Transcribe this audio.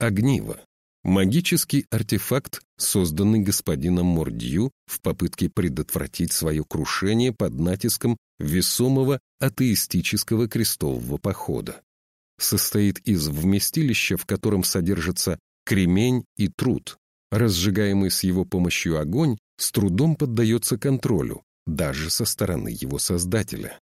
Огниво. Магический артефакт, созданный господином Мордью в попытке предотвратить свое крушение под натиском весомого атеистического крестового похода. Состоит из вместилища, в котором содержится кремень и труд. Разжигаемый с его помощью огонь с трудом поддается контролю, даже со стороны его создателя.